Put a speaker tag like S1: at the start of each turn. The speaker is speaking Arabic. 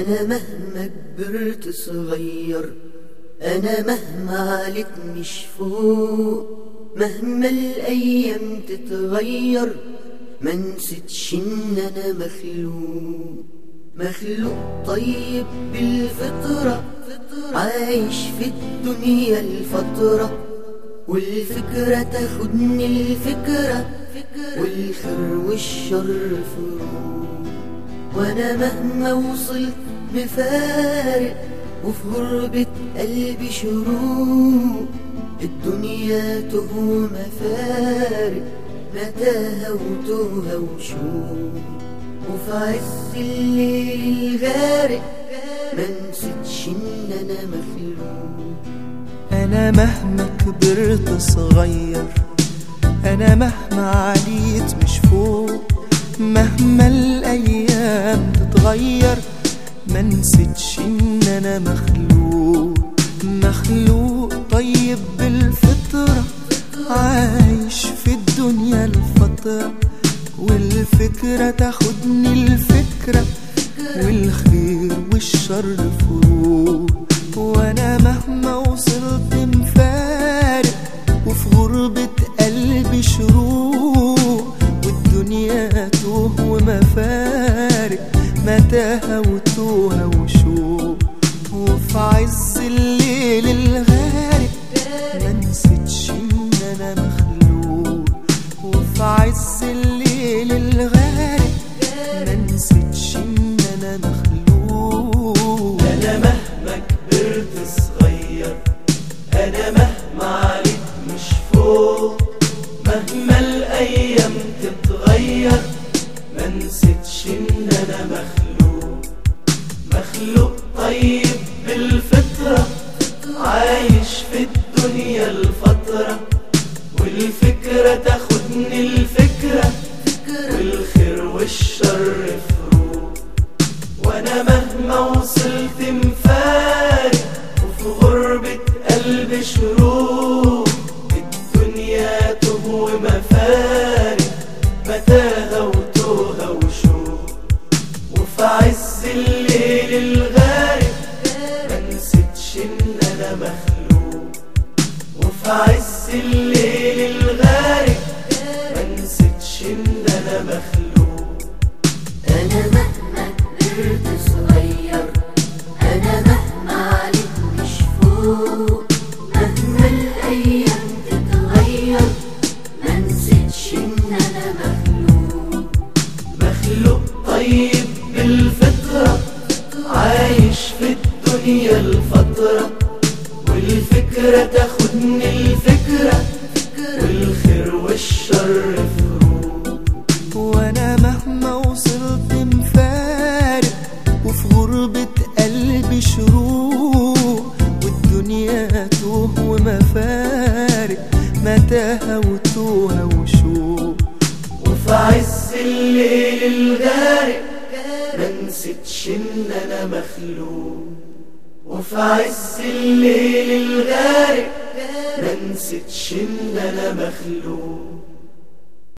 S1: أنا مهما كبرت صغير أنا مهما عليت مش فوق مهما الأيام تتغير ما نسيتش إن أنا مخلوق مخلوق طيب بالفطرة عايش في الدنيا الفترة والفكرة تاخدني الفكرة والخير والشر فروق وأنا مهما وصلت مفارق وفي غربة قلبي شروق. الدنيا تهو مفارق متاهة وتوهة وشوق. وفي عز الليل الغارق ما نسيتش إن أنا مخلوق.
S2: أنا مهما كبرت صغير أنا مهما عليت مش فوق. مهما الأيام تتغير ما نسيتش إن أنا مخلوق مخلوق طيب بالفطرة عايش في الدنيا الفترة والفكرة تاخدني الفكرة والخير والشر فروق. وأنا مهما وصلت مفارق وفي غربة قلبي شروق والدنيا توه ومفارق متاهة وتوهة وشوق وفي عز الليل الغارق ما نسيتش إن أنا مخلوق وفي عز الليل الغارق ما نسيتش إن أنا مخلوق
S3: أنا مهما كبرت صغير أنا مهما عليت مش فوق. مهما الأيام تتغير ما نسيتش إن أنا مخلوق مخلوق طيب بالفطرة عايش في الدنيا الفترة. والفكرة تاخدني الفكرة والخير والشر فروق. وأنا مهما وصلت مفارق وفي غربة قلبي شروق. الدنيا تهو مفارق متاهة ان أنا مخلوق.
S1: أنا مهما كبرت صغير أنا مهما عليت مش فوق. مهما الأيام تتغير ما نسيتش إن أنا مخلوق.
S3: مخلوق طيب بالفطرة عايش في الدنيا الفترة. والفكرة تاخدني
S2: وتوهة وشوق
S3: وفي عز الليل الغارق ما نسيتش إن أنا مخلوق. وفي عز الليل الغارق ما نسيتش إن أنا مخلوق.